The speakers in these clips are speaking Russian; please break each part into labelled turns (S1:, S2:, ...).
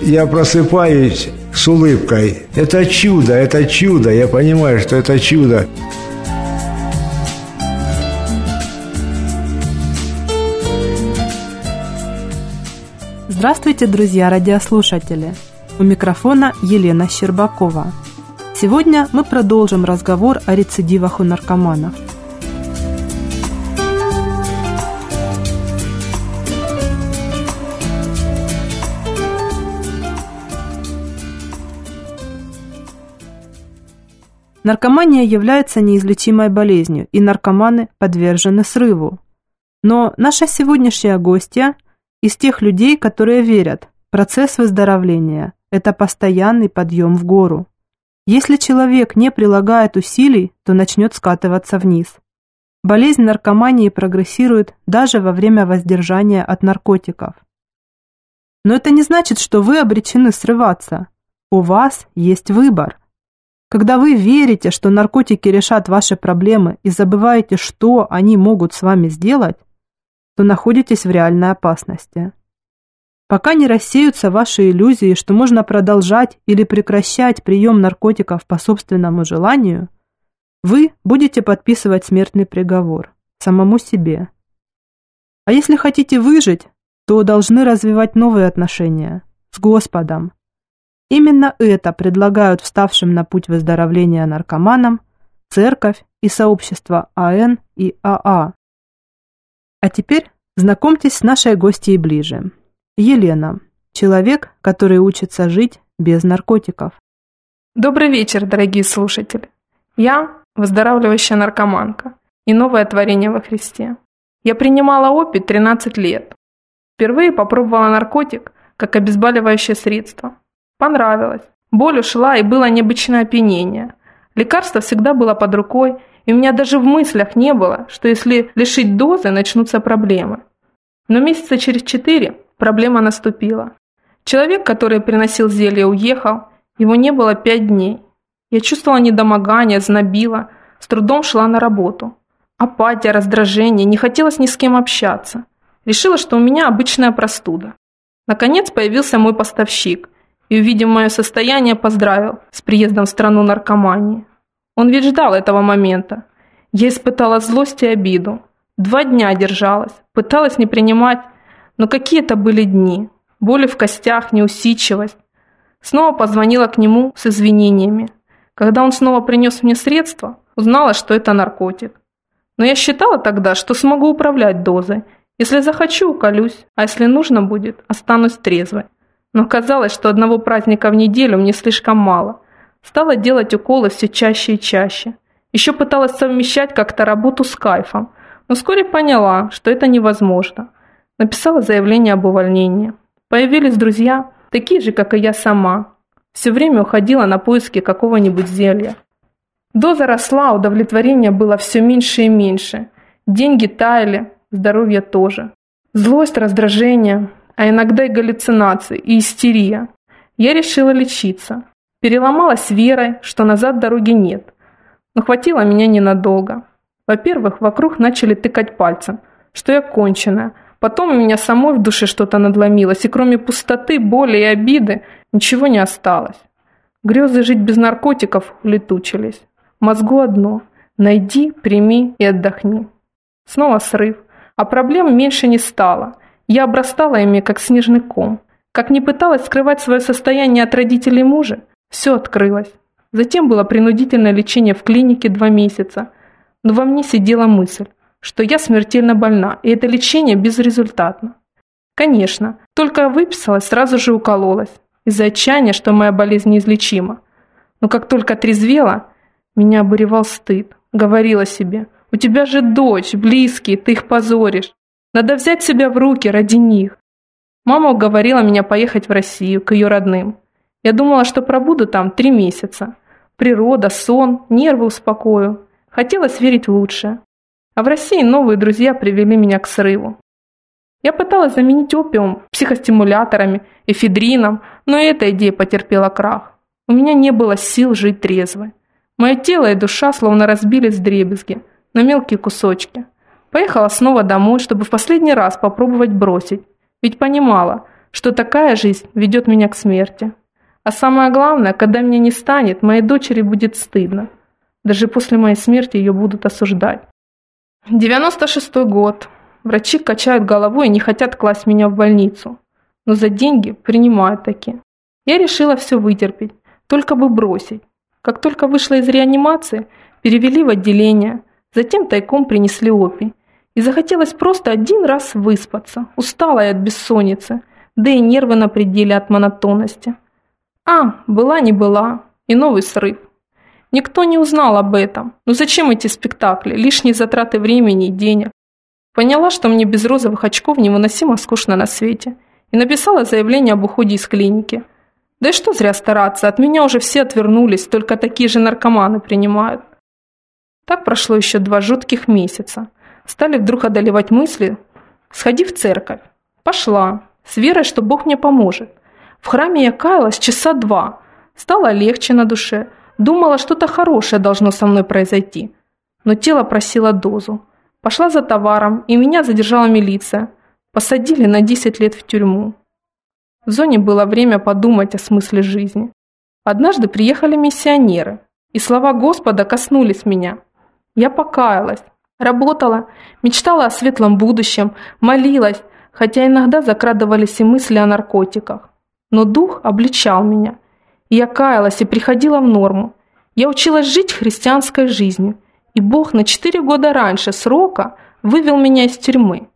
S1: Я просыпаюсь с улыбкой. Это чудо, это чудо. Я понимаю, что это чудо.
S2: Здравствуйте, друзья радиослушатели! У микрофона Елена Щербакова. Сегодня мы продолжим разговор о рецидивах у наркоманов. Наркомания является неизлечимой болезнью, и наркоманы подвержены срыву. Но наша сегодняшняя гостья – из тех людей, которые верят, процесс выздоровления – это постоянный подъем в гору. Если человек не прилагает усилий, то начнет скатываться вниз. Болезнь наркомании прогрессирует даже во время воздержания от наркотиков. Но это не значит, что вы обречены срываться. У вас есть выбор. Когда вы верите, что наркотики решат ваши проблемы и забываете, что они могут с вами сделать, то находитесь в реальной опасности. Пока не рассеются ваши иллюзии, что можно продолжать или прекращать прием наркотиков по собственному желанию, вы будете подписывать смертный приговор самому себе. А если хотите выжить, то должны развивать новые отношения с Господом. Именно это предлагают вставшим на путь выздоровления наркоманам церковь и сообщество АН и АА, а теперь знакомьтесь с нашей гостьей ближе. Елена, человек, который учится жить без наркотиков.
S3: Добрый вечер, дорогие слушатели. Я выздоравливающая наркоманка и новое творение во Христе. Я принимала опит 13 лет. Впервые попробовала наркотик как обезболивающее средство. Понравилось. Боль ушла и было необычное опьянение. Лекарство всегда было под рукой, и у меня даже в мыслях не было, что если лишить дозы, начнутся проблемы. Но месяца через четыре проблема наступила. Человек, который приносил зелье, уехал, его не было пять дней. Я чувствовала недомогание, знобила, с трудом шла на работу. Апатия, раздражение, не хотелось ни с кем общаться. Решила, что у меня обычная простуда. Наконец появился мой поставщик и, увидев мое состояние, поздравил с приездом в страну наркомании. Он ведь ждал этого момента. Я испытала злость и обиду. Два дня держалась, пыталась не принимать, но какие это были дни. Боли в костях, неусидчивость. Снова позвонила к нему с извинениями. Когда он снова принес мне средства, узнала, что это наркотик. Но я считала тогда, что смогу управлять дозой. Если захочу, уколюсь, а если нужно будет, останусь трезвой. Но казалось, что одного праздника в неделю мне слишком мало – Стала делать уколы все чаще и чаще. Еще пыталась совмещать как-то работу с кайфом, но вскоре поняла, что это невозможно. Написала заявление об увольнении. Появились друзья, такие же, как и я сама. Все время уходила на поиски какого-нибудь зелья. Доза росла, удовлетворения было все меньше и меньше. Деньги таяли, здоровье тоже. Злость, раздражение, а иногда и галлюцинации, и истерия. Я решила лечиться. Переломалась верой, что назад дороги нет. Но хватило меня ненадолго. Во-первых, вокруг начали тыкать пальцем, что я конченая. Потом у меня самой в душе что-то надломилось, и кроме пустоты, боли и обиды ничего не осталось. Грезы жить без наркотиков улетучились. Мозгу одно – найди, прими и отдохни. Снова срыв. А проблем меньше не стало. Я обрастала ими, как снежный ком. Как ни пыталась скрывать свое состояние от родителей мужа, все открылось. Затем было принудительное лечение в клинике два месяца. Но во мне сидела мысль, что я смертельно больна, и это лечение безрезультатно. Конечно, только выписалась, сразу же укололась, из-за отчаяния, что моя болезнь неизлечима. Но как только трезвела, меня обуревал стыд. Говорила себе, у тебя же дочь, близкие, ты их позоришь. Надо взять себя в руки ради них. Мама уговорила меня поехать в Россию, к ее родным. Я думала, что пробуду там три месяца. Природа, сон, нервы успокою. Хотелось верить в лучшее. А в России новые друзья привели меня к срыву. Я пыталась заменить опиум психостимуляторами, эфедрином, но эта идея потерпела крах. У меня не было сил жить трезво. Мое тело и душа словно разбились в дребезги, на мелкие кусочки. Поехала снова домой, чтобы в последний раз попробовать бросить, ведь понимала, что такая жизнь ведет меня к смерти. А самое главное, когда меня не станет, моей дочери будет стыдно. Даже после моей смерти ее будут осуждать. 96 год. Врачи качают головой и не хотят класть меня в больницу. Но за деньги принимают такие. Я решила все вытерпеть, только бы бросить. Как только вышла из реанимации, перевели в отделение, затем тайком принесли опий. И захотелось просто один раз выспаться. Устала я от бессонницы, да и нервы на пределе от монотонности. А, была не была, и новый срыв. Никто не узнал об этом. Ну зачем эти спектакли, лишние затраты времени и денег? Поняла, что мне без розовых очков невыносимо скучно на свете. И написала заявление об уходе из клиники. Да и что зря стараться, от меня уже все отвернулись, только такие же наркоманы принимают. Так прошло еще два жутких месяца. Стали вдруг одолевать мысли «Сходи в церковь». Пошла, с верой, что Бог мне поможет. В храме я каялась часа два. Стало легче на душе. Думала, что-то хорошее должно со мной произойти. Но тело просило дозу. Пошла за товаром, и меня задержала милиция. Посадили на 10 лет в тюрьму. В зоне было время подумать о смысле жизни. Однажды приехали миссионеры, и слова Господа коснулись меня. Я покаялась, работала, мечтала о светлом будущем, молилась, хотя иногда закрадывались и мысли о наркотиках. Но дух обличал меня. Я каялась и приходила в норму. Я училась жить христианской жизнью – и Бог на четыре года раньше срока вывел меня из тюрьмы.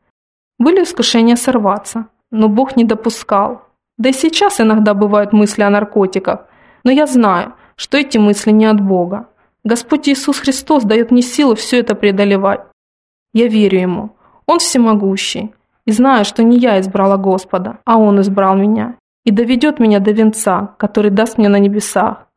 S3: Были искушения сорваться, но Бог не допускал. Да и сейчас иногда бывают мысли о наркотиках, но я знаю, что эти мысли не от Бога. Господь Иисус Христос дает мне силу все это преодолевать. Я верю Ему. Он всемогущий. И знаю, что не я избрала Господа, а Он избрал меня. И доведет меня до венца, который даст мне на небесах.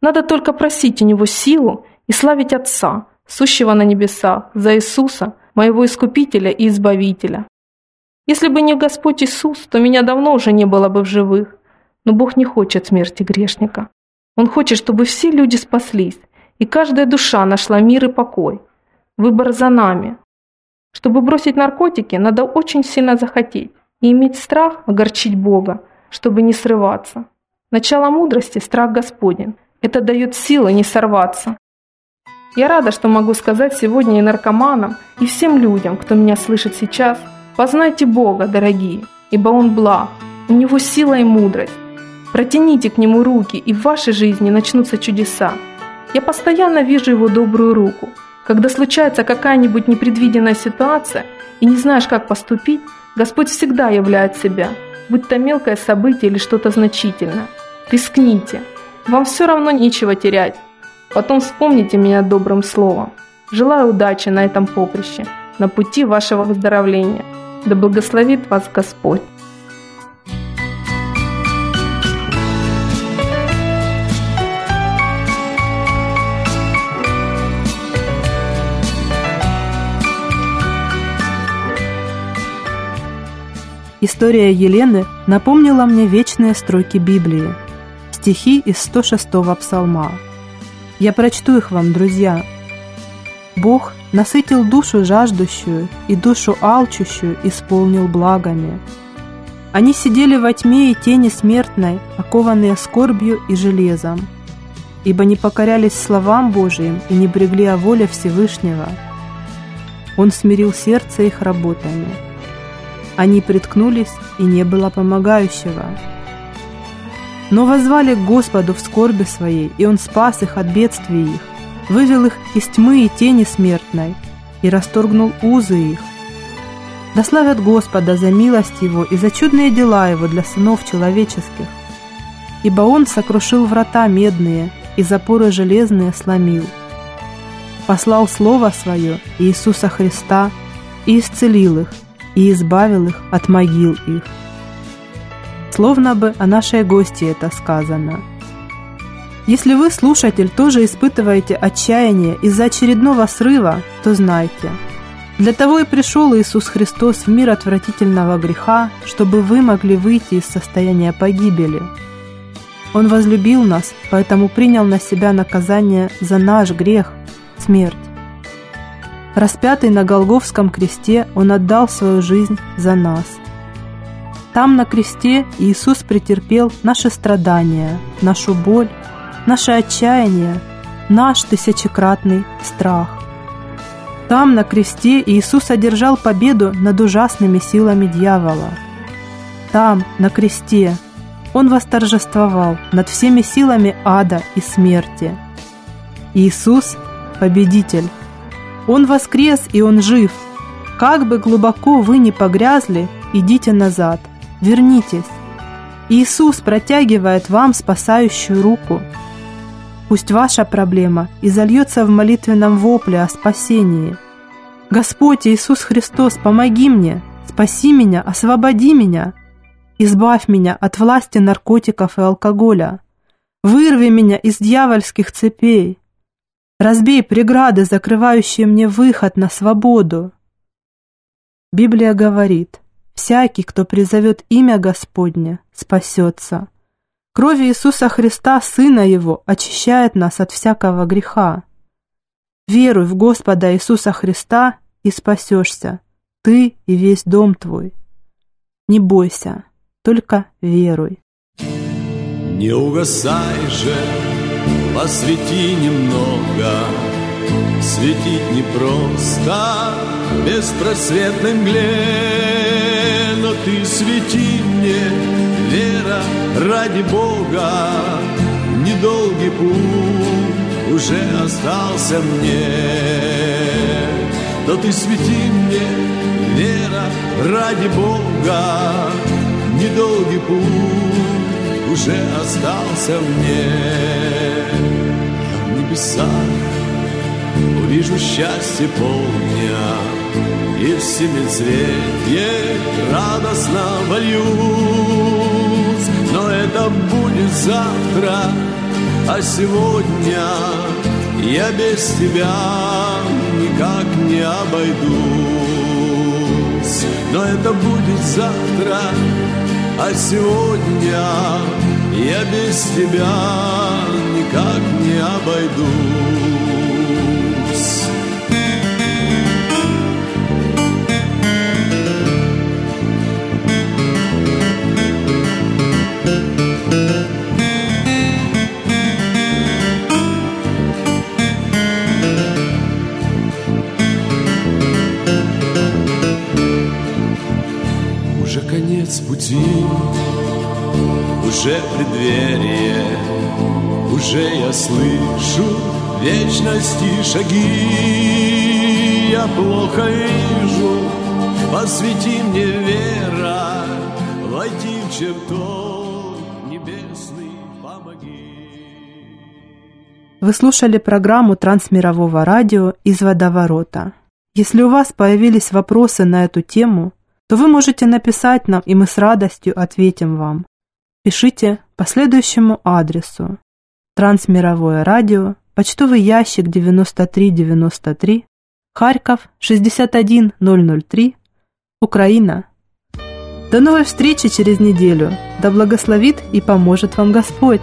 S3: Надо только просить у Него силу и славить Отца, сущего на небесах, за Иисуса, моего Искупителя и Избавителя. Если бы не Господь Иисус, то меня давно уже не было бы в живых. Но Бог не хочет смерти грешника. Он хочет, чтобы все люди спаслись, и каждая душа нашла мир и покой. Выбор за нами. Чтобы бросить наркотики, надо очень сильно захотеть и иметь страх огорчить Бога, чтобы не срываться. Начало мудрости – страх Господень. Это дает силы не сорваться. Я рада, что могу сказать сегодня и наркоманам, и всем людям, кто меня слышит сейчас, познайте Бога, дорогие, ибо Он благ, у Него сила и мудрость. Протяните к Нему руки, и в вашей жизни начнутся чудеса. Я постоянно вижу Его добрую руку. Когда случается какая-нибудь непредвиденная ситуация, и не знаешь, как поступить, Господь всегда являет себя, будь то мелкое событие или что-то значительное. Рискните. Вам все равно нечего терять. Потом вспомните меня добрым словом. Желаю удачи на этом поприще, на пути вашего выздоровления. Да благословит вас Господь.
S2: История Елены напомнила мне вечные строки Библии, стихи из 106-го псалма. Я прочту их вам, друзья. Бог насытил душу жаждущую и душу алчущую исполнил благами. Они сидели во тьме и тени смертной, окованные скорбью и железом, ибо не покорялись словам Божиим и не брегли о воле Всевышнего. Он смирил сердце их работами. Они приткнулись, и не было помогающего. Но возвали к Господу в скорби своей, и Он спас их от бедствий их, вывел их из тьмы и тени смертной, и расторгнул узы их. Да славят Господа за милость Его и за чудные дела Его для сынов человеческих. Ибо Он сокрушил врата медные и запоры железные сломил. Послал Слово Свое Иисуса Христа и исцелил их, и избавил их от могил их. Словно бы о нашей гости это сказано. Если вы, слушатель, тоже испытываете отчаяние из-за очередного срыва, то знайте – для того и пришел Иисус Христос в мир отвратительного греха, чтобы вы могли выйти из состояния погибели. Он возлюбил нас, поэтому принял на себя наказание за наш грех – смерть. Распятый на Голговском кресте, Он отдал свою жизнь за нас. Там на кресте Иисус претерпел наши страдания, нашу боль, наше отчаяние, наш тысячекратный страх. Там, на кресте, Иисус одержал победу над ужасными силами дьявола. Там, на кресте, Он восторжествовал над всеми силами ада и смерти. Иисус – победитель. Он воскрес и Он жив. Как бы глубоко вы ни погрязли, идите назад, вернитесь. Иисус протягивает вам спасающую руку – Пусть ваша проблема изольется в молитвенном вопле о спасении. Господь Иисус Христос, помоги мне, спаси меня, освободи меня, избавь меня от власти наркотиков и алкоголя, вырви меня из дьявольских цепей, разбей преграды, закрывающие мне выход на свободу. Библия говорит, всякий, кто призовет имя Господне, спасется. Кровь Иисуса Христа, Сына Его, очищает нас от всякого греха. Веруй в Господа Иисуса Христа и спасешься, ты и весь дом твой. Не бойся, только веруй.
S4: Не угасай же, посвети немного, Светить непросто, беспросветной мгле, Но ты свети мне, Вера, ради Бога, недолгий путь уже остался мне. Но ты свети мне, Вера, ради Бога, недолгий путь уже остался мне. Небесах увижу счастье полдня, и в семицветье радостно вольюсь но это будет завтра, а сегодня я без тебя никак не обойдусь. Но это будет завтра, а сегодня я без тебя никак не обойдусь. конец пути, уже преддверие, уже я слышу вечности шаги. Я плохо вижу, посвети мне вера, войти в чертог.
S2: Вы слушали программу Трансмирового радио «Из водоворота». Если у вас появились вопросы на эту тему – то вы можете написать нам, и мы с радостью ответим вам. Пишите по следующему адресу. Трансмировое радио, почтовый ящик 9393, Харьков 61003, Украина. До новой встречи через неделю. Да благословит и поможет вам Господь!